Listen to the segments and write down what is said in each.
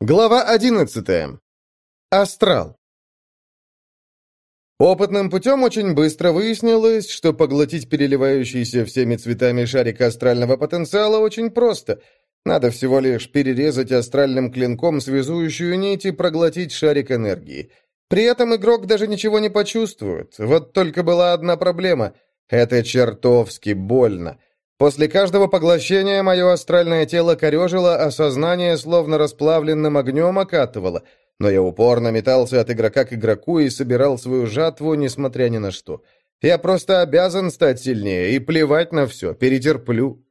Глава 11. Астрал. Опытным путем очень быстро выяснилось, что поглотить переливающийся всеми цветами шарик астрального потенциала очень просто. Надо всего лишь перерезать астральным клинком связующую нить и проглотить шарик энергии. При этом игрок даже ничего не почувствует. Вот только была одна проблема. Это чертовски больно. После каждого поглощения мое астральное тело корежило, а сознание словно расплавленным огнем окатывало, но я упорно метался от игрока к игроку и собирал свою жатву, несмотря ни на что. Я просто обязан стать сильнее и плевать на все, перетерплю.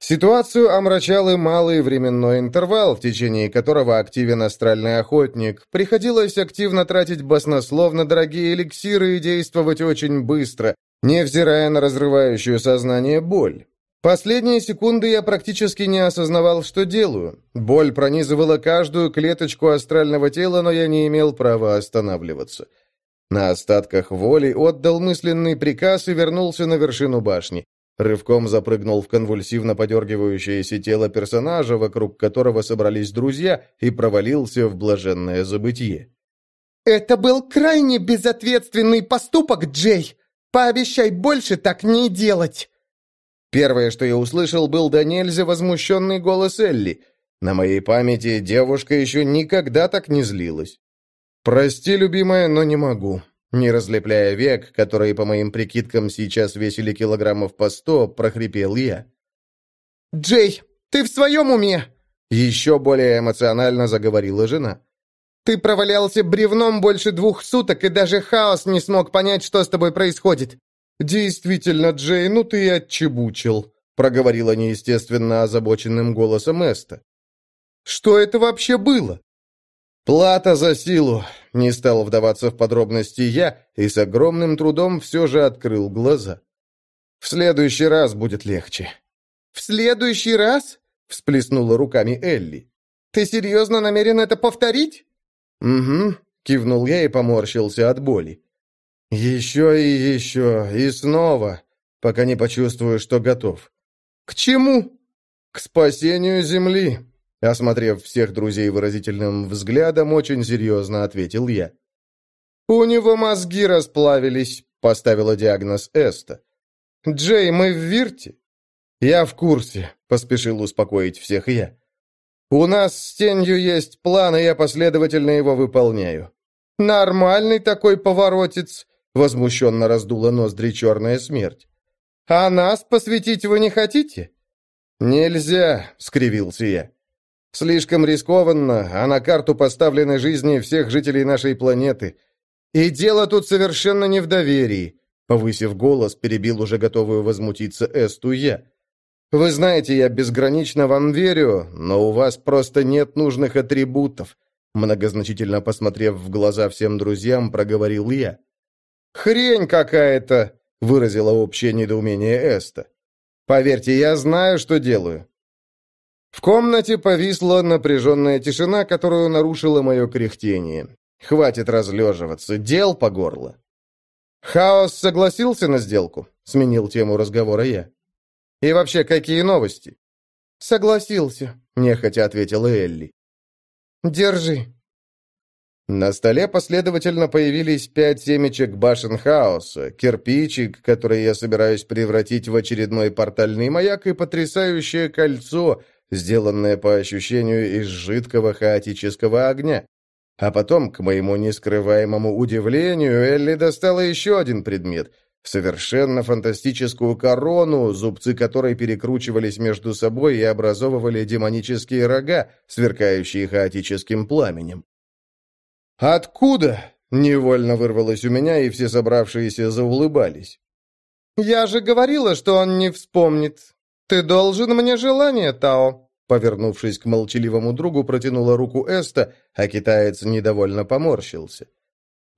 Ситуацию омрачал и малый временной интервал, в течение которого активен астральный охотник. Приходилось активно тратить баснословно дорогие эликсиры и действовать очень быстро, невзирая на разрывающую сознание боль. Последние секунды я практически не осознавал, что делаю. Боль пронизывала каждую клеточку астрального тела, но я не имел права останавливаться. На остатках воли отдал мысленный приказ и вернулся на вершину башни. Рывком запрыгнул в конвульсивно подергивающееся тело персонажа, вокруг которого собрались друзья, и провалился в блаженное забытье. «Это был крайне безответственный поступок, Джей!» Пообещай больше так не делать!» Первое, что я услышал, был до нельзя возмущенный голос Элли. На моей памяти девушка еще никогда так не злилась. «Прости, любимая, но не могу». Не разлепляя век, которые, по моим прикидкам, сейчас весили килограммов по сто, прохрипел я. «Джей, ты в своем уме?» Еще более эмоционально заговорила жена. Ты провалялся бревном больше двух суток, и даже хаос не смог понять, что с тобой происходит». «Действительно, Джей, ну ты и отчебучил», — проговорила неестественно озабоченным голосом Эста. «Что это вообще было?» «Плата за силу», — не стал вдаваться в подробности я, и с огромным трудом все же открыл глаза. «В следующий раз будет легче». «В следующий раз?» — всплеснула руками Элли. «Ты серьезно намерен это повторить?» «Угу», — кивнул я и поморщился от боли. «Еще и еще, и снова, пока не почувствую, что готов». «К чему?» «К спасению Земли», — осмотрев всех друзей выразительным взглядом, очень серьезно ответил я. «У него мозги расплавились», — поставила диагноз Эста. «Джей, мы в Вирте?» «Я в курсе», — поспешил успокоить всех я. У нас с тенью есть план, и я последовательно его выполняю». «Нормальный такой поворотец», — возмущенно раздула ноздри черная смерть. «А нас посвятить вы не хотите?» «Нельзя», — скривился я. «Слишком рискованно, а на карту поставлены жизни всех жителей нашей планеты. И дело тут совершенно не в доверии», — повысив голос, перебил уже готовую возмутиться Эсту я. Вы знаете, я безгранично вам верю, но у вас просто нет нужных атрибутов. Многозначительно посмотрев в глаза всем друзьям, проговорил я. «Хрень какая-то!» — выразила общее недоумение Эста. «Поверьте, я знаю, что делаю». В комнате повисла напряженная тишина, которую нарушило мое кряхтение. Хватит разлеживаться, дел по горло. «Хаос согласился на сделку?» — сменил тему разговора я. И вообще, какие новости?» «Согласился», — нехотя ответила Элли. «Держи». На столе последовательно появились пять семечек башен хаоса, кирпичик, который я собираюсь превратить в очередной портальный маяк, и потрясающее кольцо, сделанное по ощущению из жидкого хаотического огня. А потом, к моему нескрываемому удивлению, Элли достала еще один предмет — совершенно фантастическую корону, зубцы которой перекручивались между собой и образовывали демонические рога, сверкающие хаотическим пламенем. «Откуда?» — невольно вырвалось у меня, и все собравшиеся заулыбались. «Я же говорила, что он не вспомнит. Ты должен мне желание, Тао». Повернувшись к молчаливому другу, протянула руку Эста, а китаец недовольно поморщился.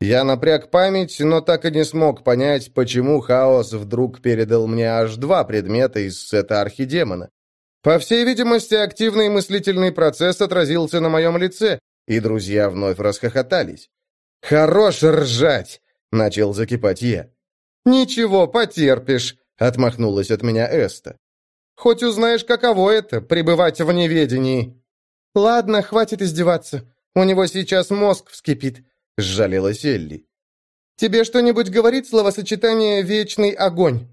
Я напряг память, но так и не смог понять, почему Хаос вдруг передал мне аж два предмета из сета Архидемона. По всей видимости, активный мыслительный процесс отразился на моем лице, и друзья вновь расхохотались. «Хорош ржать!» — начал закипать я. «Ничего, потерпишь», — отмахнулась от меня Эста. «Хоть узнаешь, каково это — пребывать в неведении». «Ладно, хватит издеваться. У него сейчас мозг вскипит», — сжалилась Элли. «Тебе что-нибудь говорит словосочетание «вечный огонь»?»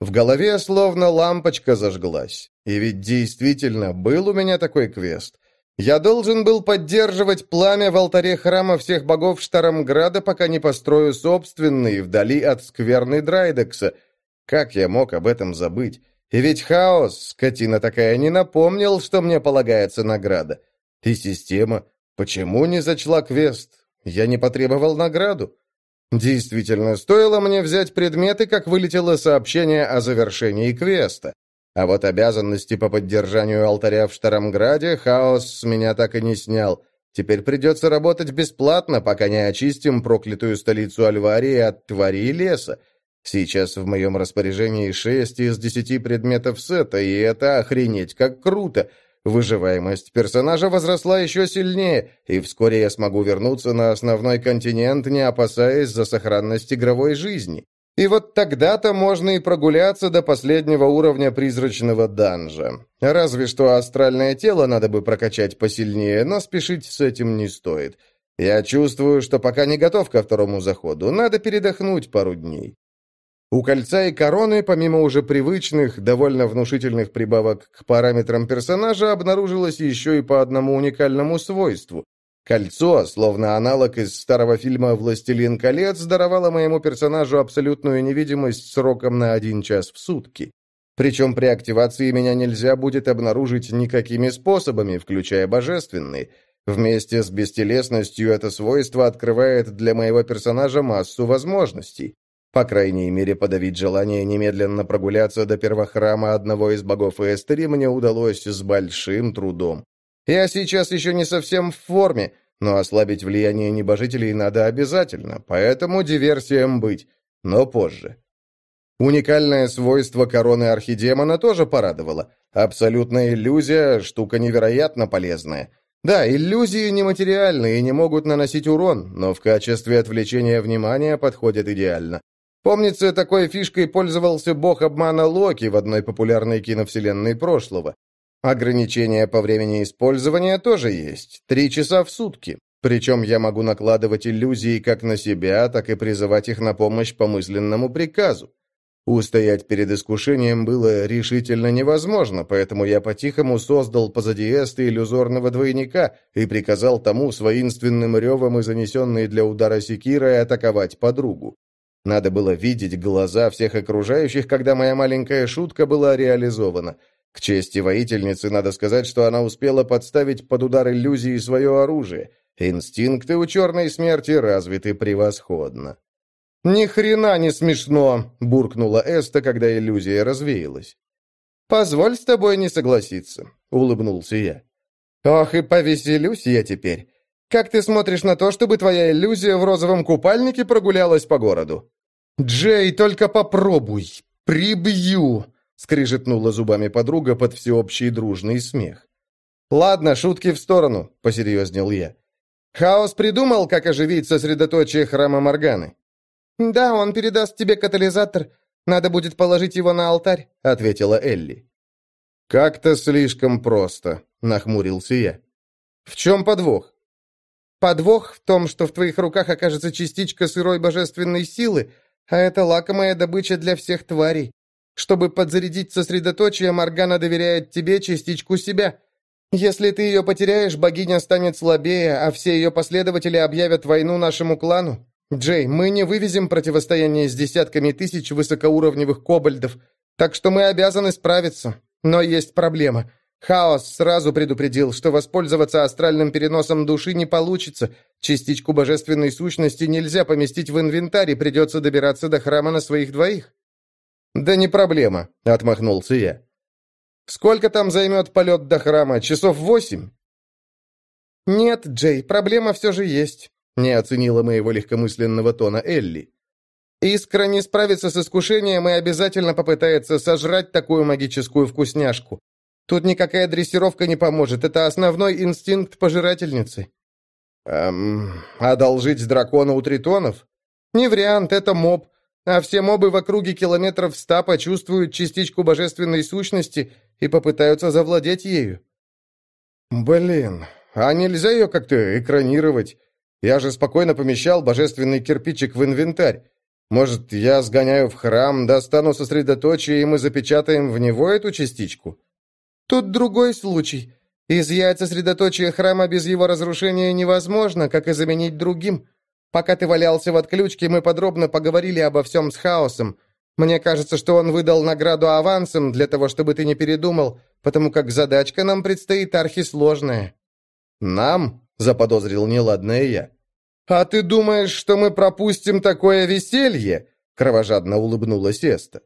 В голове словно лампочка зажглась. И ведь действительно был у меня такой квест. Я должен был поддерживать пламя в алтаре храма всех богов Штарамграда, пока не построю собственный, вдали от скверны Драйдекса. Как я мог об этом забыть? И ведь хаос, скотина такая, не напомнил, что мне полагается награда. И система, почему не зачла квест? Я не потребовал награду. Действительно, стоило мне взять предметы, как вылетело сообщение о завершении квеста. А вот обязанности по поддержанию алтаря в Штарамграде хаос с меня так и не снял. Теперь придется работать бесплатно, пока не очистим проклятую столицу Альварии от тварей леса. Сейчас в моем распоряжении шесть из десяти предметов сета, и это охренеть как круто. Выживаемость персонажа возросла еще сильнее, и вскоре я смогу вернуться на основной континент, не опасаясь за сохранность игровой жизни. И вот тогда-то можно и прогуляться до последнего уровня призрачного данжа. Разве что астральное тело надо бы прокачать посильнее, но спешить с этим не стоит. Я чувствую, что пока не готов ко второму заходу, надо передохнуть пару дней. У кольца и короны, помимо уже привычных, довольно внушительных прибавок к параметрам персонажа, обнаружилось еще и по одному уникальному свойству. Кольцо, словно аналог из старого фильма «Властелин колец», даровало моему персонажу абсолютную невидимость сроком на один час в сутки. Причем при активации меня нельзя будет обнаружить никакими способами, включая божественный. Вместе с бестелесностью это свойство открывает для моего персонажа массу возможностей. По крайней мере, подавить желание немедленно прогуляться до первохрама одного из богов Эстери мне удалось с большим трудом. Я сейчас еще не совсем в форме, но ослабить влияние небожителей надо обязательно, поэтому диверсиям быть, но позже. Уникальное свойство короны архидемона тоже порадовало. Абсолютная иллюзия – штука невероятно полезная. Да, иллюзии нематериальны и не могут наносить урон, но в качестве отвлечения внимания подходят идеально. Помнится, такой фишкой пользовался бог обмана Локи в одной популярной киновселенной прошлого. Ограничения по времени использования тоже есть. Три часа в сутки. Причем я могу накладывать иллюзии как на себя, так и призывать их на помощь по мысленному приказу. Устоять перед искушением было решительно невозможно, поэтому я по-тихому создал позади Эста иллюзорного двойника и приказал тому с воинственным ревом и занесенной для удара секирой атаковать подругу. Надо было видеть глаза всех окружающих, когда моя маленькая шутка была реализована – к чести воительницы надо сказать, что она успела подставить под удар иллюзии свое оружие. Инстинкты у черной смерти развиты превосходно. «Ни хрена не смешно!» — буркнула Эста, когда иллюзия развеялась. «Позволь с тобой не согласиться», — улыбнулся я. «Ох, и повеселюсь я теперь. Как ты смотришь на то, чтобы твоя иллюзия в розовом купальнике прогулялась по городу?» «Джей, только попробуй! Прибью!» — скрижетнула зубами подруга под всеобщий дружный смех. «Ладно, шутки в сторону», — посерьезнел я. «Хаос придумал, как оживить сосредоточие храма Морганы?» «Да, он передаст тебе катализатор. Надо будет положить его на алтарь», — ответила Элли. «Как-то слишком просто», — нахмурился я. «В чем подвох?» «Подвох в том, что в твоих руках окажется частичка сырой божественной силы, а это лакомая добыча для всех тварей. Чтобы подзарядить сосредоточие, Моргана доверяет тебе частичку себя. Если ты ее потеряешь, богиня станет слабее, а все ее последователи объявят войну нашему клану. Джей, мы не вывезем противостояние с десятками тысяч высокоуровневых кобальдов, так что мы обязаны справиться. Но есть проблема. Хаос сразу предупредил, что воспользоваться астральным переносом души не получится. Частичку божественной сущности нельзя поместить в инвентарь, и придется добираться до храма на своих двоих. «Да не проблема», — отмахнулся я. «Сколько там займет полет до храма? Часов восемь?» «Нет, Джей, проблема все же есть», — не оценила моего легкомысленного тона Элли. «Искра не справится с искушением и обязательно попытается сожрать такую магическую вкусняшку. Тут никакая дрессировка не поможет, это основной инстинкт пожирательницы». «Эм, одолжить дракона у тритонов?» «Не вариант, это моб а все мобы в округе километров ста почувствуют частичку божественной сущности и попытаются завладеть ею. «Блин, а нельзя ее как-то экранировать? Я же спокойно помещал божественный кирпичик в инвентарь. Может, я сгоняю в храм, достану сосредоточие, и мы запечатаем в него эту частичку?» «Тут другой случай. Изъять сосредоточие храма без его разрушения невозможно, как и заменить другим. Пока ты валялся в отключке, мы подробно поговорили обо всем с хаосом. Мне кажется, что он выдал награду авансом для того, чтобы ты не передумал, потому как задачка нам предстоит архисложная». «Нам?» — заподозрил неладное я. «А ты думаешь, что мы пропустим такое веселье?» — кровожадно улыбнулась Эста.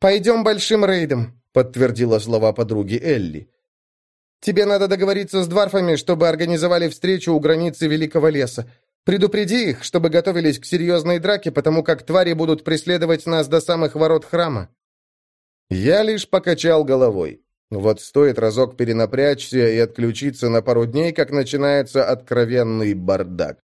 «Пойдем большим рейдом», — подтвердила слова подруги Элли. «Тебе надо договориться с дварфами, чтобы организовали встречу у границы Великого леса. Предупреди их, чтобы готовились к серьезной драке, потому как твари будут преследовать нас до самых ворот храма». Я лишь покачал головой. Вот стоит разок перенапрячься и отключиться на пару дней, как начинается откровенный бардак.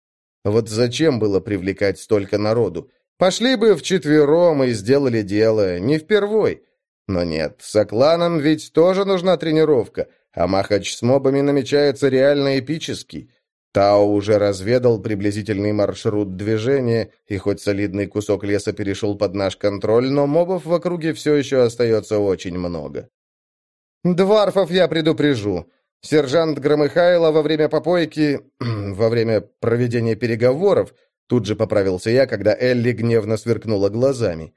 Вот зачем было привлекать столько народу? Пошли бы вчетвером и сделали дело, не впервой. Но нет, с Акланом ведь тоже нужна тренировка, а махач с мобами намечается реально эпический. Тао уже разведал приблизительный маршрут движения, и хоть солидный кусок леса перешел под наш контроль, но мобов в округе все еще остается очень много. «Дварфов я предупрежу. Сержант Громыхайло во время попойки, во время проведения переговоров, тут же поправился я, когда Элли гневно сверкнула глазами,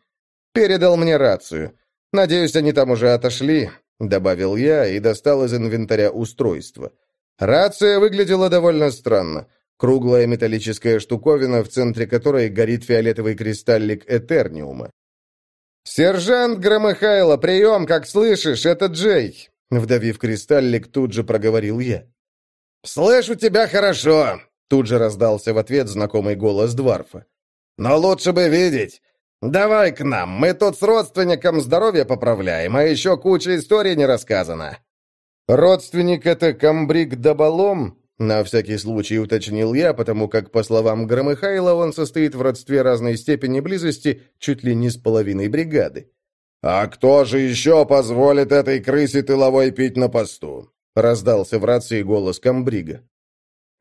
передал мне рацию. Надеюсь, они там уже отошли, добавил я и достал из инвентаря устройство. Рация выглядела довольно странно. Круглая металлическая штуковина, в центре которой горит фиолетовый кристаллик Этерниума. «Сержант Громыхайло, прием, как слышишь, это Джей. Вдавив кристаллик, тут же проговорил я. «Слышу тебя хорошо!» Тут же раздался в ответ знакомый голос Дварфа. «Но лучше бы видеть. Давай к нам, мы тут с родственником здоровье поправляем, а еще куча историй не рассказана». «Родственник — это комбриг Доболом?» На всякий случай уточнил я, потому как, по словам Громыхайла, он состоит в родстве разной степени близости чуть ли не с половиной бригады. «А кто же еще позволит этой крысе тыловой пить на посту?» — раздался в рации голос комбрига.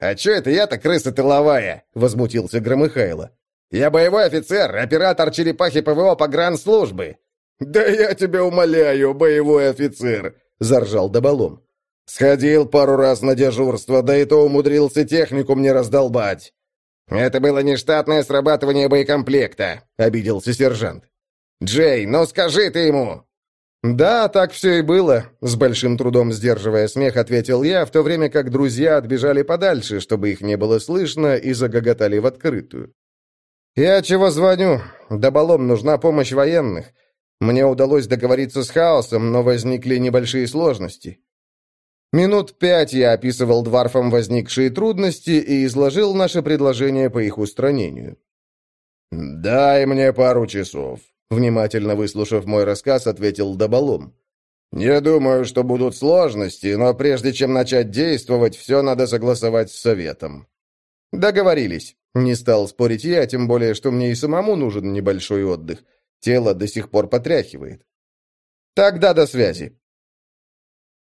«А че это я-то крыса тыловая?» — возмутился Громыхайло. «Я боевой офицер, оператор черепахи ПВО по гран-службы». «Да я тебя умоляю, боевой офицер!» — заржал Доболом. «Сходил пару раз на дежурство, да и то умудрился технику мне раздолбать». «Это было нештатное срабатывание боекомплекта», — обиделся сержант. «Джей, ну скажи ты ему!» «Да, так все и было», — с большим трудом сдерживая смех, ответил я, в то время как друзья отбежали подальше, чтобы их не было слышно, и загоготали в открытую. «Я чего звоню? Доболом нужна помощь военных. Мне удалось договориться с хаосом, но возникли небольшие сложности». Минут пять я описывал дварфам возникшие трудности и изложил наше предложение по их устранению. «Дай мне пару часов», Внимательно выслушав мой рассказ, ответил Доболом. «Не думаю, что будут сложности, но прежде чем начать действовать, все надо согласовать с советом». «Договорились». Не стал спорить я, тем более, что мне и самому нужен небольшой отдых. Тело до сих пор потряхивает. «Тогда до связи».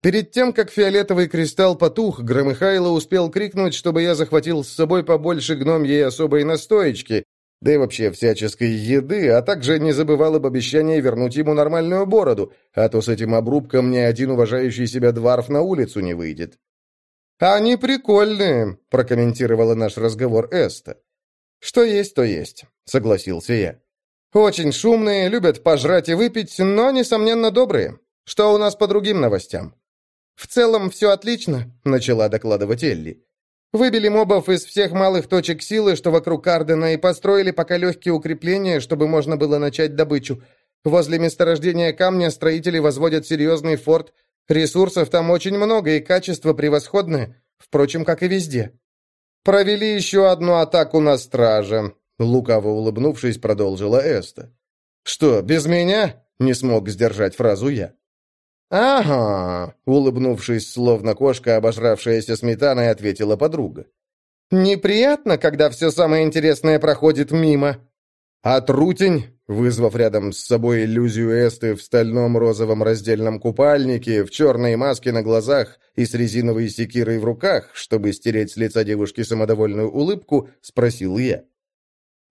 Перед тем, как фиолетовый кристалл потух, Громыхайло успел крикнуть, чтобы я захватил с собой побольше гномьей особой настоечки, да и вообще всяческой еды, а также не забывал об обещании вернуть ему нормальную бороду, а то с этим обрубком ни один уважающий себя дворф на улицу не выйдет. «Они прикольные», — прокомментировала наш разговор Эста. «Что есть, то есть», — согласился я. «Очень шумные, любят пожрать и выпить, но, несомненно, добрые. Что у нас по другим новостям?» «В целом все отлично», — начала докладывать Элли. Выбили мобов из всех малых точек силы, что вокруг Кардена, и построили пока легкие укрепления, чтобы можно было начать добычу. Возле месторождения камня строители возводят серьезный форт. Ресурсов там очень много, и качество превосходное, впрочем, как и везде. Провели еще одну атаку на стража. Лукаво улыбнувшись, продолжила Эста. «Что, без меня?» — не смог сдержать фразу я. «Ага», — улыбнувшись, словно кошка, обожравшаяся сметаной, ответила подруга. «Неприятно, когда все самое интересное проходит мимо». «А трутень?» вызвав рядом с собой иллюзию Эсты в стальном розовом раздельном купальнике, в черной маске на глазах и с резиновой секирой в руках, чтобы стереть с лица девушки самодовольную улыбку, спросил я.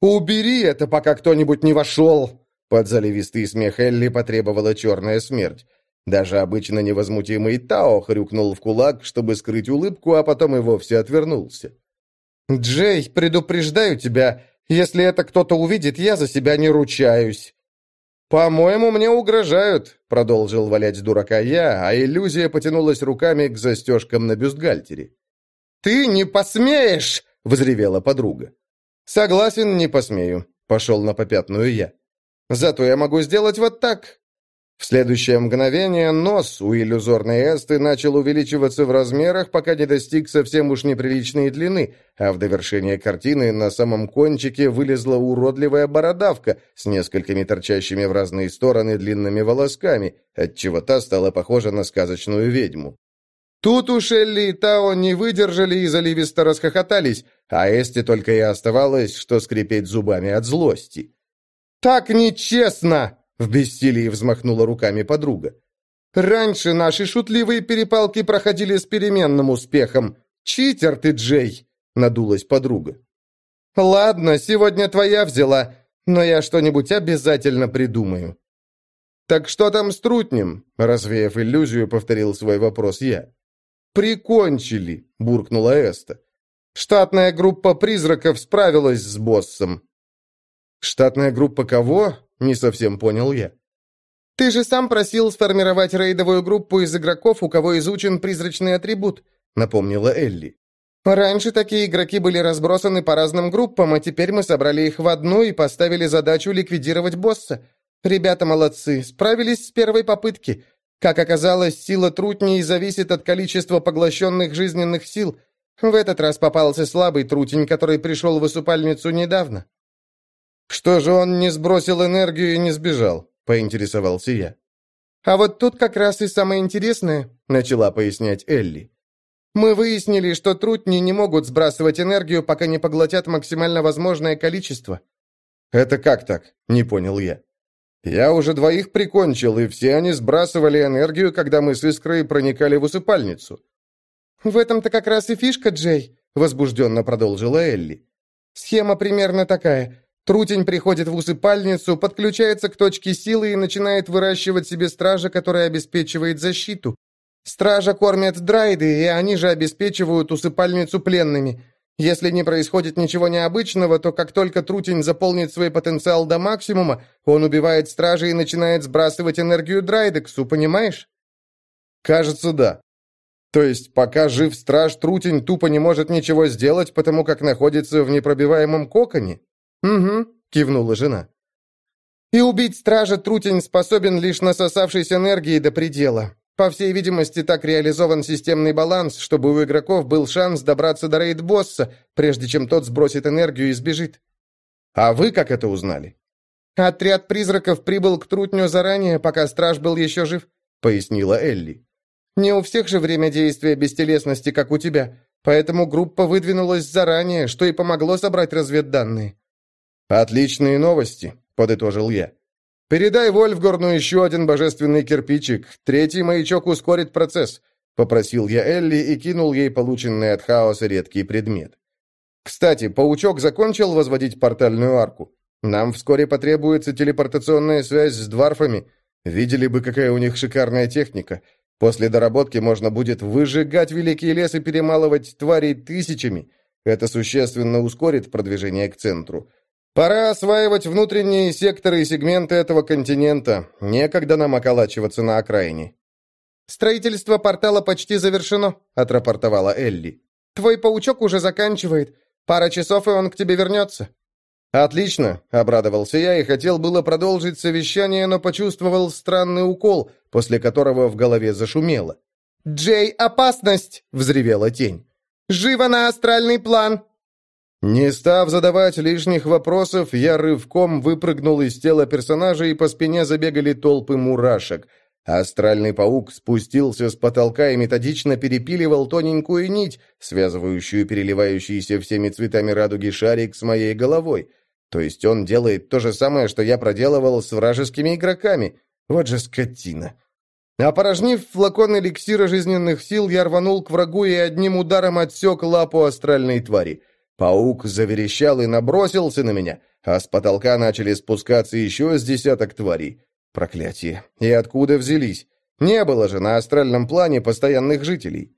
«Убери это, пока кто-нибудь не вошел!» Под заливистый смех Элли потребовала черная смерть. Даже обычно невозмутимый Тао хрюкнул в кулак, чтобы скрыть улыбку, а потом и вовсе отвернулся. «Джей, предупреждаю тебя, если это кто-то увидит, я за себя не ручаюсь». «По-моему, мне угрожают», — продолжил валять дурака я, а иллюзия потянулась руками к застежкам на бюстгальтере. «Ты не посмеешь!» — взревела подруга. «Согласен, не посмею», — пошел на попятную я. «Зато я могу сделать вот так. В следующее мгновение нос у иллюзорной Эсты начал увеличиваться в размерах, пока не достиг совсем уж неприличной длины, а в довершение картины на самом кончике вылезла уродливая бородавка с несколькими торчащими в разные стороны длинными волосками, отчего та стала похожа на сказочную ведьму. Тут у Шелли и Тао не выдержали и заливисто расхохотались, а Эсте только и оставалось, что скрипеть зубами от злости. «Так нечестно!» В бессилии взмахнула руками подруга. «Раньше наши шутливые перепалки проходили с переменным успехом. Читер ты, Джей!» — надулась подруга. «Ладно, сегодня твоя взяла, но я что-нибудь обязательно придумаю». «Так что там с трутнем?» — развеяв иллюзию, повторил свой вопрос я. «Прикончили!» — буркнула Эста. «Штатная группа призраков справилась с боссом». «Штатная группа кого?» Не совсем понял я. «Ты же сам просил сформировать рейдовую группу из игроков, у кого изучен призрачный атрибут», — напомнила Элли. «Раньше такие игроки были разбросаны по разным группам, а теперь мы собрали их в одну и поставили задачу ликвидировать босса. Ребята молодцы, справились с первой попытки. Как оказалось, сила трутней зависит от количества поглощенных жизненных сил. В этот раз попался слабый трутень, который пришел в усыпальницу недавно». «Что же он не сбросил энергию и не сбежал?» — поинтересовался я. «А вот тут как раз и самое интересное», — начала пояснять Элли. «Мы выяснили, что трутни не могут сбрасывать энергию, пока не поглотят максимально возможное количество». «Это как так?» — не понял я. «Я уже двоих прикончил, и все они сбрасывали энергию, когда мы с Искрой проникали в усыпальницу». «В этом-то как раз и фишка, Джей», — возбужденно продолжила Элли. «Схема примерно такая. Трутень приходит в усыпальницу, подключается к точке силы и начинает выращивать себе стража, который обеспечивает защиту. Стража кормят драйды, и они же обеспечивают усыпальницу пленными. Если не происходит ничего необычного, то как только Трутень заполнит свой потенциал до максимума, он убивает стража и начинает сбрасывать энергию Драйдексу, понимаешь? Кажется, да. То есть, пока жив страж, Трутень тупо не может ничего сделать, потому как находится в непробиваемом коконе? «Угу», — кивнула жена. «И убить стража Трутень способен лишь насосавшись энергии до предела. По всей видимости, так реализован системный баланс, чтобы у игроков был шанс добраться до рейд-босса, прежде чем тот сбросит энергию и сбежит». «А вы как это узнали?» «Отряд призраков прибыл к Трутню заранее, пока страж был еще жив», — пояснила Элли. «Не у всех же время действия бестелесности, как у тебя, поэтому группа выдвинулась заранее, что и помогло собрать разведданные». «Отличные новости», — подытожил я. «Передай Вольфгорну еще один божественный кирпичик. Третий маячок ускорит процесс», — попросил я Элли и кинул ей полученный от хаоса редкий предмет. «Кстати, паучок закончил возводить портальную арку. Нам вскоре потребуется телепортационная связь с дварфами. Видели бы, какая у них шикарная техника. После доработки можно будет выжигать великий лес и перемалывать тварей тысячами. Это существенно ускорит продвижение к центру». Пора осваивать внутренние секторы и сегменты этого континента. Некогда нам околачиваться на окраине. «Строительство портала почти завершено», — отрапортовала Элли. «Твой паучок уже заканчивает. Пара часов, и он к тебе вернется». «Отлично», — обрадовался я и хотел было продолжить совещание, но почувствовал странный укол, после которого в голове зашумело. «Джей, опасность!» — взревела тень. «Живо на астральный план!» Не став задавать лишних вопросов, я рывком выпрыгнул из тела персонажа, и по спине забегали толпы мурашек. Астральный паук спустился с потолка и методично перепиливал тоненькую нить, связывающую переливающийся всеми цветами радуги шарик с моей головой. То есть он делает то же самое, что я проделывал с вражескими игроками. Вот же скотина. Опорожнив флакон эликсира жизненных сил, я рванул к врагу и одним ударом отсек лапу астральной твари. Паук заверещал и набросился на меня, а с потолка начали спускаться еще с десяток тварей. Проклятие. И откуда взялись? Не было же на астральном плане постоянных жителей.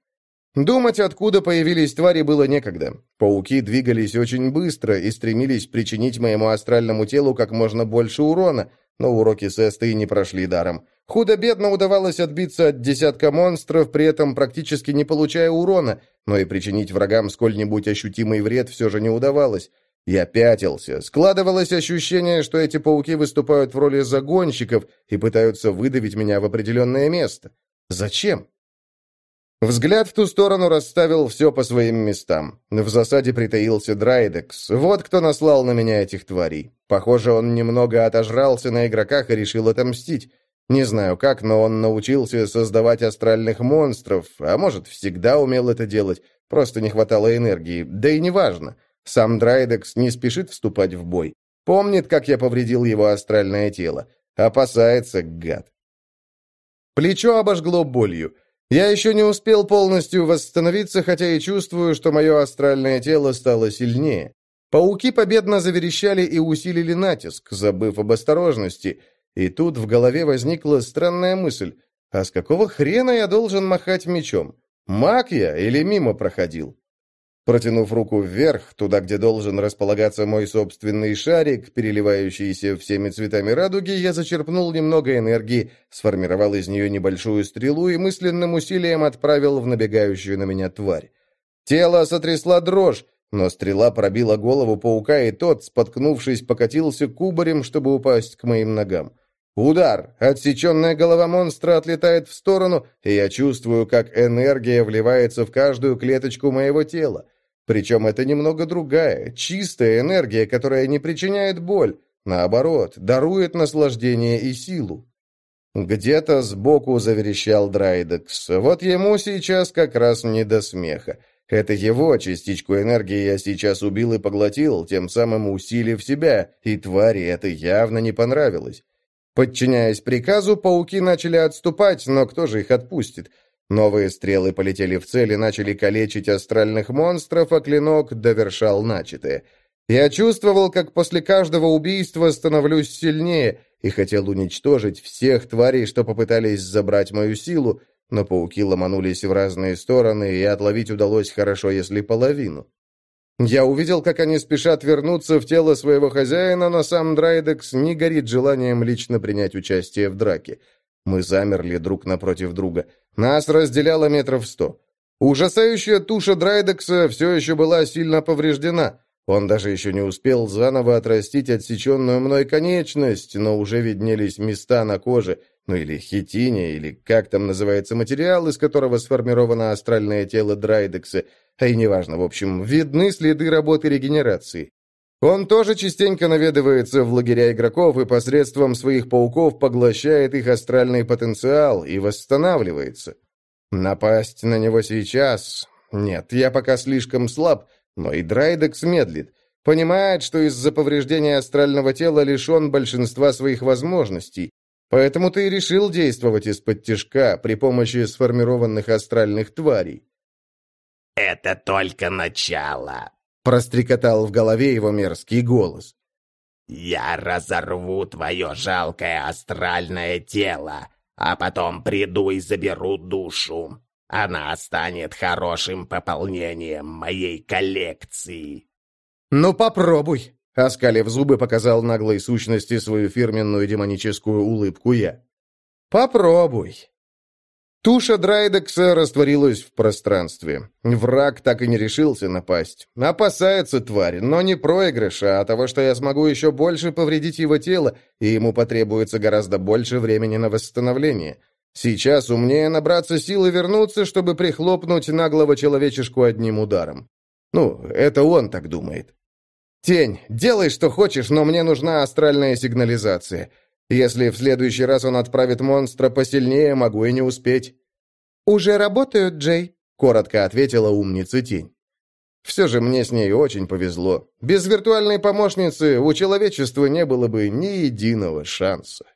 Думать, откуда появились твари, было некогда. Пауки двигались очень быстро и стремились причинить моему астральному телу как можно больше урона, но уроки Сесты не прошли даром. Худо-бедно удавалось отбиться от десятка монстров, при этом практически не получая урона, но и причинить врагам сколь-нибудь ощутимый вред все же не удавалось. Я пятился. Складывалось ощущение, что эти пауки выступают в роли загонщиков и пытаются выдавить меня в определенное место. Зачем? Взгляд в ту сторону расставил все по своим местам. В засаде притаился Драйдекс. Вот кто наслал на меня этих тварей. Похоже, он немного отожрался на игроках и решил отомстить. Не знаю как, но он научился создавать астральных монстров, а может, всегда умел это делать, просто не хватало энергии. Да и неважно. Сам Драйдекс не спешит вступать в бой. Помнит, как я повредил его астральное тело. Опасается, гад. Плечо обожгло болью. Я еще не успел полностью восстановиться, хотя и чувствую, что мое астральное тело стало сильнее. Пауки победно заверещали и усилили натиск, забыв об осторожности — и тут в голове возникла странная мысль. А с какого хрена я должен махать мечом? Маг я или мимо проходил? Протянув руку вверх, туда, где должен располагаться мой собственный шарик, переливающийся всеми цветами радуги, я зачерпнул немного энергии, сформировал из нее небольшую стрелу и мысленным усилием отправил в набегающую на меня тварь. Тело сотрясла дрожь, но стрела пробила голову паука, и тот, споткнувшись, покатился кубарем, чтобы упасть к моим ногам. Удар! Отсеченная голова монстра отлетает в сторону, и я чувствую, как энергия вливается в каждую клеточку моего тела. Причем это немного другая, чистая энергия, которая не причиняет боль, наоборот, дарует наслаждение и силу. Где-то сбоку заверещал Драйдекс. Вот ему сейчас как раз не до смеха. Это его частичку энергии я сейчас убил и поглотил, тем самым усилив себя, и твари это явно не понравилось. Подчиняясь приказу, пауки начали отступать, но кто же их отпустит? Новые стрелы полетели в цель и начали калечить астральных монстров, а клинок довершал начатое. Я чувствовал, как после каждого убийства становлюсь сильнее и хотел уничтожить всех тварей, что попытались забрать мою силу, но пауки ломанулись в разные стороны, и отловить удалось хорошо, если половину. Я увидел, как они спешат вернуться в тело своего хозяина, но сам Драйдекс не горит желанием лично принять участие в драке. Мы замерли друг напротив друга. Нас разделяло метров сто. Ужасающая туша Драйдекса все еще была сильно повреждена. Он даже еще не успел заново отрастить отсеченную мной конечность, но уже виднелись места на коже, ну или хитине, или как там называется материал, из которого сформировано астральное тело Драйдекса, а и неважно, в общем, видны следы работы регенерации. Он тоже частенько наведывается в лагеря игроков и посредством своих пауков поглощает их астральный потенциал и восстанавливается. Напасть на него сейчас... Нет, я пока слишком слаб, но и Драйдекс медлит. Понимает, что из-за повреждения астрального тела лишен большинства своих возможностей. Поэтому ты и решил действовать из-под тяжка при помощи сформированных астральных тварей. «Это только начало», — прострекотал в голове его мерзкий голос. «Я разорву твое жалкое астральное тело, а потом приду и заберу душу. Она станет хорошим пополнением моей коллекции». «Ну попробуй», — оскалив зубы, показал наглой сущности свою фирменную демоническую улыбку я. «Попробуй». Туша Драйдекса растворилась в пространстве. Враг так и не решился напасть. Опасается тварь, но не проигрыша, а того, что я смогу еще больше повредить его тело, и ему потребуется гораздо больше времени на восстановление. Сейчас умнее набраться сил и вернуться, чтобы прихлопнуть наглого человечешку одним ударом. Ну, это он так думает. «Тень, делай, что хочешь, но мне нужна астральная сигнализация. Если в следующий раз он отправит монстра посильнее, могу и не успеть». «Уже работают, Джей», — коротко ответила умница Тень. Все же мне с ней очень повезло. Без виртуальной помощницы у человечества не было бы ни единого шанса.